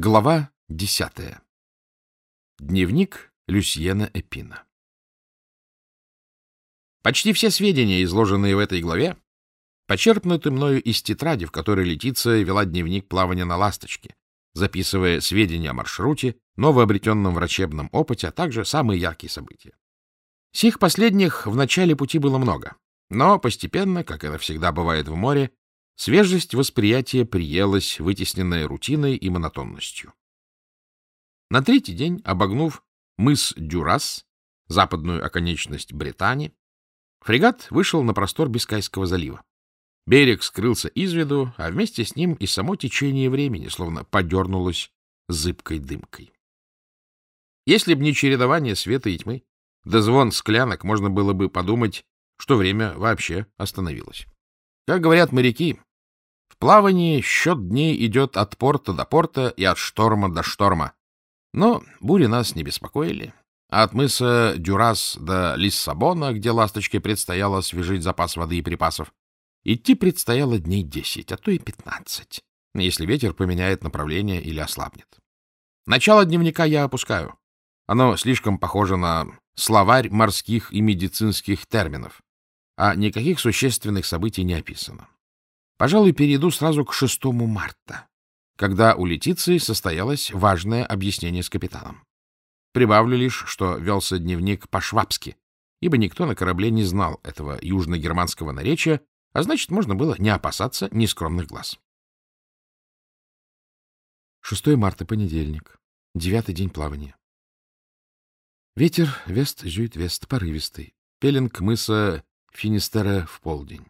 Глава десятая. Дневник Люсьена Эпина. Почти все сведения, изложенные в этой главе, почерпнуты мною из тетради, в которой Летиция вела дневник плавания на «Ласточке», записывая сведения о маршруте, новообретенном врачебном опыте, а также самые яркие события. Сих последних в начале пути было много, но постепенно, как это всегда бывает в море, Свежесть восприятия приелась, вытесненная рутиной и монотонностью. На третий день, обогнув мыс Дюрас, западную оконечность Британии, фрегат вышел на простор Бискайского залива. Берег скрылся из виду, а вместе с ним и само течение времени словно подернулось зыбкой дымкой. Если б не чередование света и тьмы, да звон склянок, можно было бы подумать, что время вообще остановилось. Как говорят моряки, плавании счет дней идет от порта до порта и от шторма до шторма. Но бури нас не беспокоили. От мыса Дюрас до Лиссабона, где ласточке предстояло освежить запас воды и припасов, идти предстояло дней десять, а то и пятнадцать, если ветер поменяет направление или ослабнет. Начало дневника я опускаю. Оно слишком похоже на словарь морских и медицинских терминов, а никаких существенных событий не описано. Пожалуй, перейду сразу к 6 марта, когда у Летиции состоялось важное объяснение с капитаном. Прибавлю лишь, что велся дневник по-швабски, ибо никто на корабле не знал этого южно-германского наречия, а значит, можно было не опасаться нескромных глаз. 6 марта, понедельник. Девятый день плавания. Ветер вест-зюит-вест, порывистый. Пеленг мыса Финистера в полдень.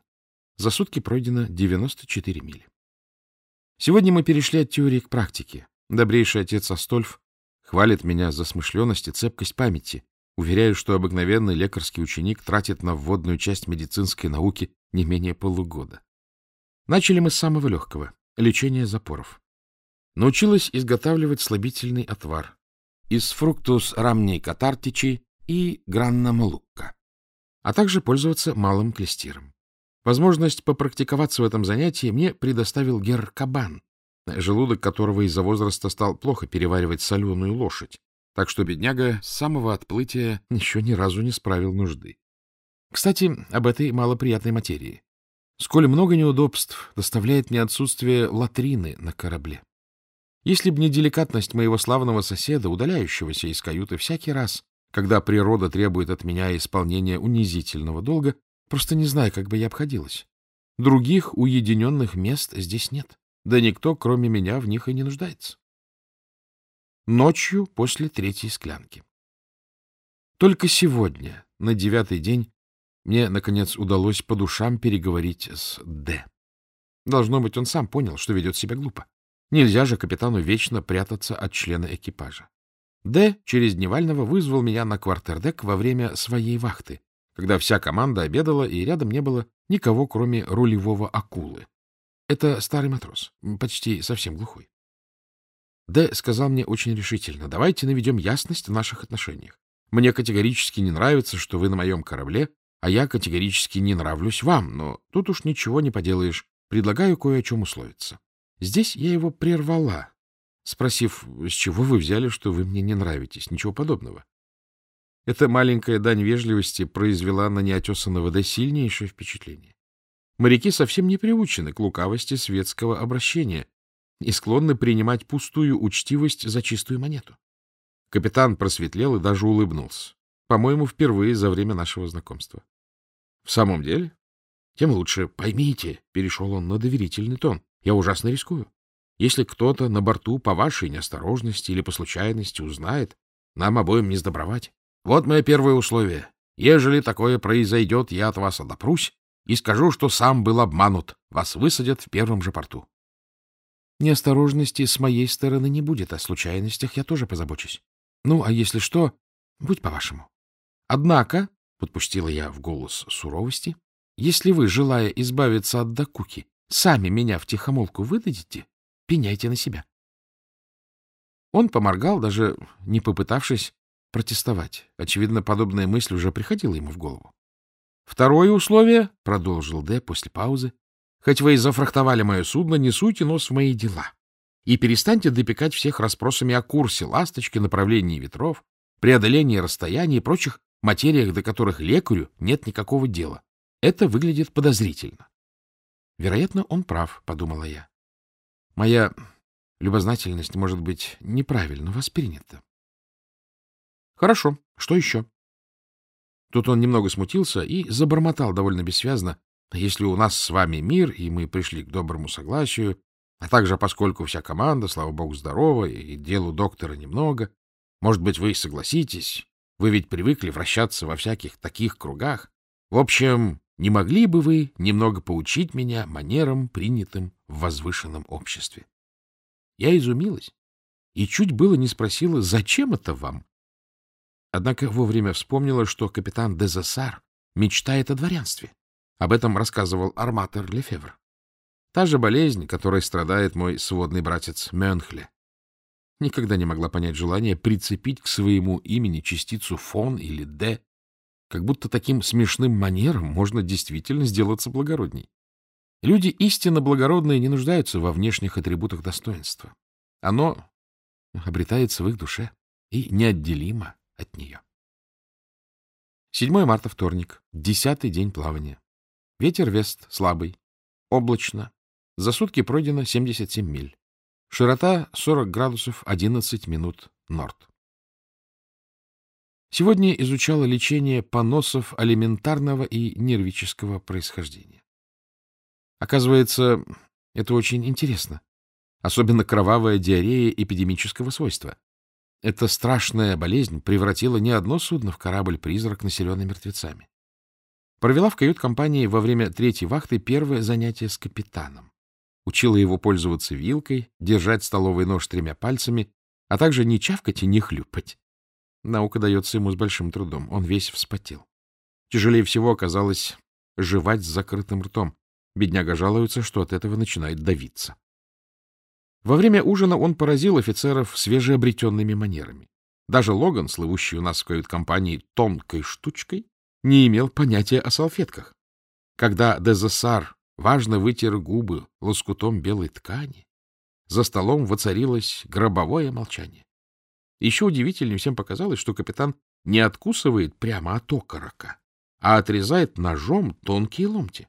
За сутки пройдено 94 мили. Сегодня мы перешли от теории к практике. Добрейший отец Астольф хвалит меня за смышленность и цепкость памяти, уверяя, что обыкновенный лекарский ученик тратит на вводную часть медицинской науки не менее полугода. Начали мы с самого легкого — лечения запоров. Научилась изготавливать слабительный отвар из фруктус рамней катартичи и гранна молукка, а также пользоваться малым клестиром. Возможность попрактиковаться в этом занятии мне предоставил Гер Кабан, желудок которого из-за возраста стал плохо переваривать соленую лошадь, так что бедняга с самого отплытия еще ни разу не справил нужды. Кстати, об этой малоприятной материи. Сколь много неудобств доставляет мне отсутствие латрины на корабле. Если б не деликатность моего славного соседа, удаляющегося из каюты всякий раз, когда природа требует от меня исполнения унизительного долга, Просто не знаю, как бы я обходилась. Других уединенных мест здесь нет. Да никто, кроме меня, в них и не нуждается. Ночью после третьей склянки. Только сегодня, на девятый день, мне, наконец, удалось по душам переговорить с Д. Должно быть, он сам понял, что ведет себя глупо. Нельзя же капитану вечно прятаться от члена экипажа. Д через Дневального вызвал меня на квартердек во время своей вахты, когда вся команда обедала, и рядом не было никого, кроме рулевого акулы. Это старый матрос, почти совсем глухой. Д сказал мне очень решительно, давайте наведем ясность в наших отношениях. Мне категорически не нравится, что вы на моем корабле, а я категорически не нравлюсь вам, но тут уж ничего не поделаешь. Предлагаю кое о чем условиться. Здесь я его прервала, спросив, с чего вы взяли, что вы мне не нравитесь. Ничего подобного. Эта маленькая дань вежливости произвела на неотесанного Д сильнейшее впечатление. Моряки совсем не приучены к лукавости светского обращения и склонны принимать пустую учтивость за чистую монету. Капитан просветлел и даже улыбнулся. По-моему, впервые за время нашего знакомства. — В самом деле? Тем лучше. Поймите, — перешел он на доверительный тон, — я ужасно рискую. Если кто-то на борту по вашей неосторожности или по случайности узнает, нам обоим не сдобровать. Вот мое первое условие. Ежели такое произойдет, я от вас отопрусь и скажу, что сам был обманут. Вас высадят в первом же порту. Неосторожности с моей стороны не будет, о случайностях я тоже позабочусь. Ну, а если что, будь по-вашему. Однако, — подпустила я в голос суровости, — если вы, желая избавиться от докуки, сами меня в тихомолку выдадите, пеняйте на себя. Он поморгал, даже не попытавшись протестовать. Очевидно, подобная мысль уже приходила ему в голову. Второе условие, — продолжил Д после паузы, — хоть вы и зафрахтовали мое судно, не суйте нос в мои дела. И перестаньте допекать всех расспросами о курсе ласточки, направлении ветров, преодолении расстояний и прочих материях, до которых лекарю нет никакого дела. Это выглядит подозрительно. Вероятно, он прав, — подумала я. Моя любознательность, может быть, неправильно воспринята. Хорошо, что еще? Тут он немного смутился и забормотал довольно бессвязно. Если у нас с вами мир, и мы пришли к доброму согласию, а также поскольку вся команда, слава богу, здорова, и делу доктора немного, может быть, вы согласитесь, вы ведь привыкли вращаться во всяких таких кругах. В общем, не могли бы вы немного поучить меня манерам, принятым в возвышенном обществе? Я изумилась и чуть было не спросила, зачем это вам? Однако вовремя вспомнила, что капитан Дезассар мечтает о дворянстве. Об этом рассказывал арматор Лефевр. Та же болезнь, которой страдает мой сводный братец Мюнхле. Никогда не могла понять желание прицепить к своему имени частицу «фон» или «д», как будто таким смешным манером можно действительно сделаться благородней. Люди истинно благородные не нуждаются во внешних атрибутах достоинства. Оно обретается в их душе и неотделимо от нее. 7 марта, вторник, десятый день плавания. Ветер вест слабый, облачно. За сутки пройдено 77 миль. Широта 40 градусов 11 минут норд. Сегодня изучала лечение поносов алиментарного и нервического происхождения. Оказывается, это очень интересно. Особенно кровавая диарея эпидемического свойства. Эта страшная болезнь превратила не одно судно в корабль-призрак, населенный мертвецами. Провела в кают-компании во время третьей вахты первое занятие с капитаном. Учила его пользоваться вилкой, держать столовый нож тремя пальцами, а также не чавкать и не хлюпать. Наука дается ему с большим трудом. Он весь вспотел. Тяжелее всего оказалось жевать с закрытым ртом. Бедняга жалуется, что от этого начинает давиться. Во время ужина он поразил офицеров свежеобретенными манерами. Даже Логан, слывущий у нас в кают-компании тонкой штучкой, не имел понятия о салфетках. Когда Дезессар важно вытер губы лоскутом белой ткани. За столом воцарилось гробовое молчание. Еще удивительнее всем показалось, что капитан не откусывает прямо от окорока, а отрезает ножом тонкие ломти.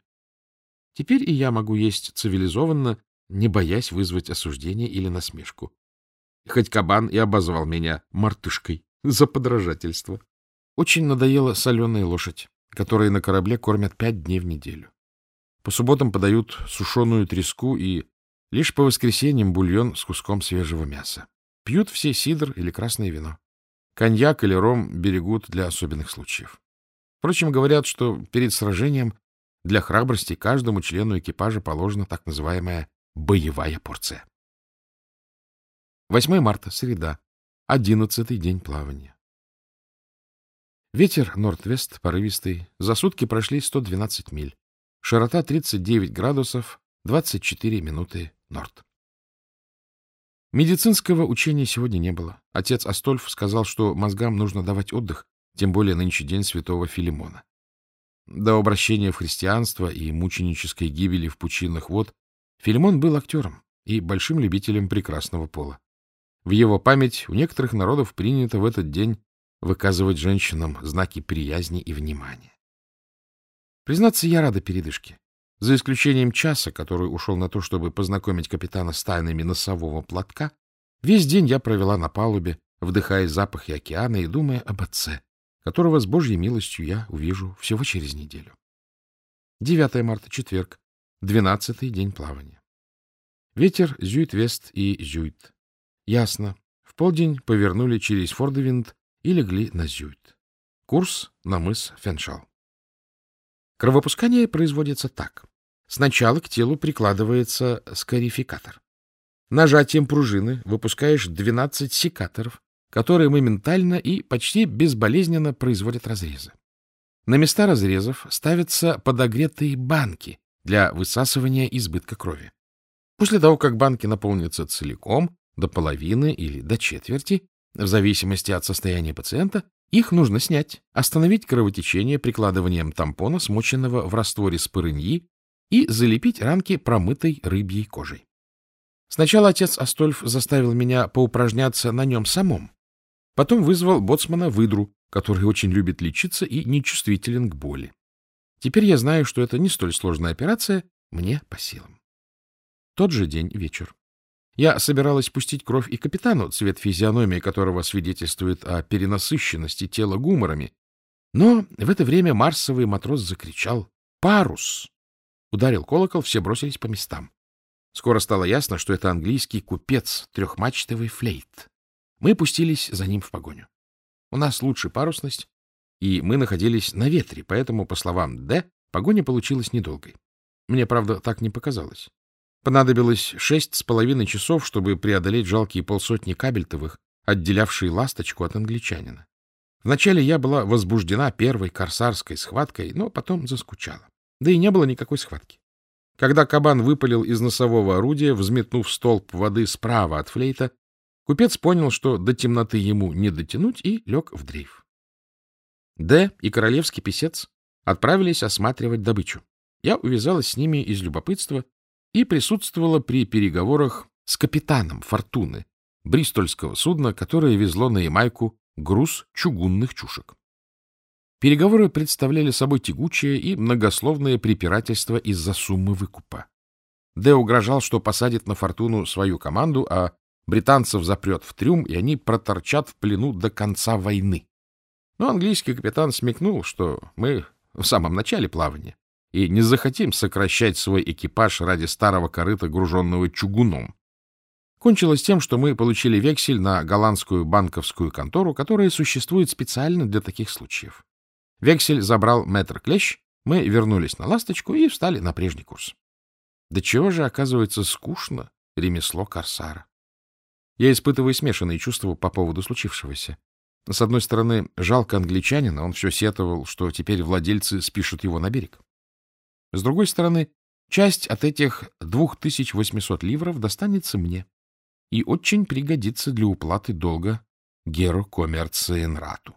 Теперь и я могу есть цивилизованно, не боясь вызвать осуждение или насмешку. Хоть кабан и обозвал меня мартышкой за подражательство. Очень надоела соленая лошадь, которой на корабле кормят пять дней в неделю. По субботам подают сушеную треску и лишь по воскресеньям бульон с куском свежего мяса. Пьют все сидр или красное вино. Коньяк или ром берегут для особенных случаев. Впрочем, говорят, что перед сражением для храбрости каждому члену экипажа положена так называемая боевая порция. 8 марта, среда, одиннадцатый день плавания. Ветер норд-вест порывистый. За сутки прошли 112 миль. Широта 39 градусов 24 минуты норд. Медицинского учения сегодня не было. Отец Астольф сказал, что мозгам нужно давать отдых, тем более нынче день святого Филимона. До обращения в христианство и мученической гибели в пучинах вод Филимон был актером и большим любителем прекрасного пола. В его память у некоторых народов принято в этот день выказывать женщинам знаки приязни и внимания. Признаться, я рада передышке. За исключением часа, который ушел на то, чтобы познакомить капитана с тайнами носового платка, весь день я провела на палубе, вдыхая запахи океана и думая об отце, которого с Божьей милостью я увижу всего через неделю. 9 марта, четверг, 12 день плавания. Ветер зюит-вест и зюит. Ясно. В полдень повернули через Фордовинд и легли на зюит. Курс на мыс Феншал. Кровопускание производится так. Сначала к телу прикладывается скарификатор. Нажатием пружины выпускаешь 12 секаторов, которые моментально и почти безболезненно производят разрезы. На места разрезов ставятся подогретые банки для высасывания избытка крови. После того, как банки наполнятся целиком, до половины или до четверти, в зависимости от состояния пациента, их нужно снять, остановить кровотечение прикладыванием тампона, смоченного в растворе спорыньи, и залепить ранки промытой рыбьей кожей. Сначала отец Астольф заставил меня поупражняться на нем самом. Потом вызвал боцмана выдру, который очень любит лечиться и нечувствителен к боли. Теперь я знаю, что это не столь сложная операция, мне по силам. Тот же день вечер. Я собиралась пустить кровь и капитану, цвет физиономии которого свидетельствует о перенасыщенности тела гуморами. Но в это время марсовый матрос закричал «Парус!». Ударил колокол, все бросились по местам. Скоро стало ясно, что это английский купец, трехмачтовый флейт. Мы пустились за ним в погоню. У нас лучшая парусность, и мы находились на ветре, поэтому, по словам Д, погоня получилась недолгой. Мне, правда, так не показалось. Понадобилось шесть с половиной часов, чтобы преодолеть жалкие полсотни кабельтовых, отделявшие ласточку от англичанина. Вначале я была возбуждена первой корсарской схваткой, но потом заскучала. Да и не было никакой схватки. Когда кабан выпалил из носового орудия, взметнув столб воды справа от флейта, купец понял, что до темноты ему не дотянуть, и лег в дрейф. Д и королевский писец отправились осматривать добычу. Я увязалась с ними из любопытства и присутствовала при переговорах с капитаном «Фортуны» бристольского судна, которое везло на Ямайку груз чугунных чушек. Переговоры представляли собой тягучее и многословное препирательство из-за суммы выкупа. Д угрожал, что посадит на «Фортуну» свою команду, а британцев запрет в трюм, и они проторчат в плену до конца войны. Но английский капитан смекнул, что мы в самом начале плавания и не захотим сокращать свой экипаж ради старого корыта, груженного чугуном. Кончилось тем, что мы получили вексель на голландскую банковскую контору, которая существует специально для таких случаев. Вексель забрал мэтр Клещ, мы вернулись на «Ласточку» и встали на прежний курс. Да чего же, оказывается, скучно ремесло корсара. Я испытываю смешанные чувства по поводу случившегося. С одной стороны, жалко англичанина, он все сетовал, что теперь владельцы спишут его на берег. С другой стороны, часть от этих 2800 ливров достанется мне и очень пригодится для уплаты долга Геро Коммерциенрату.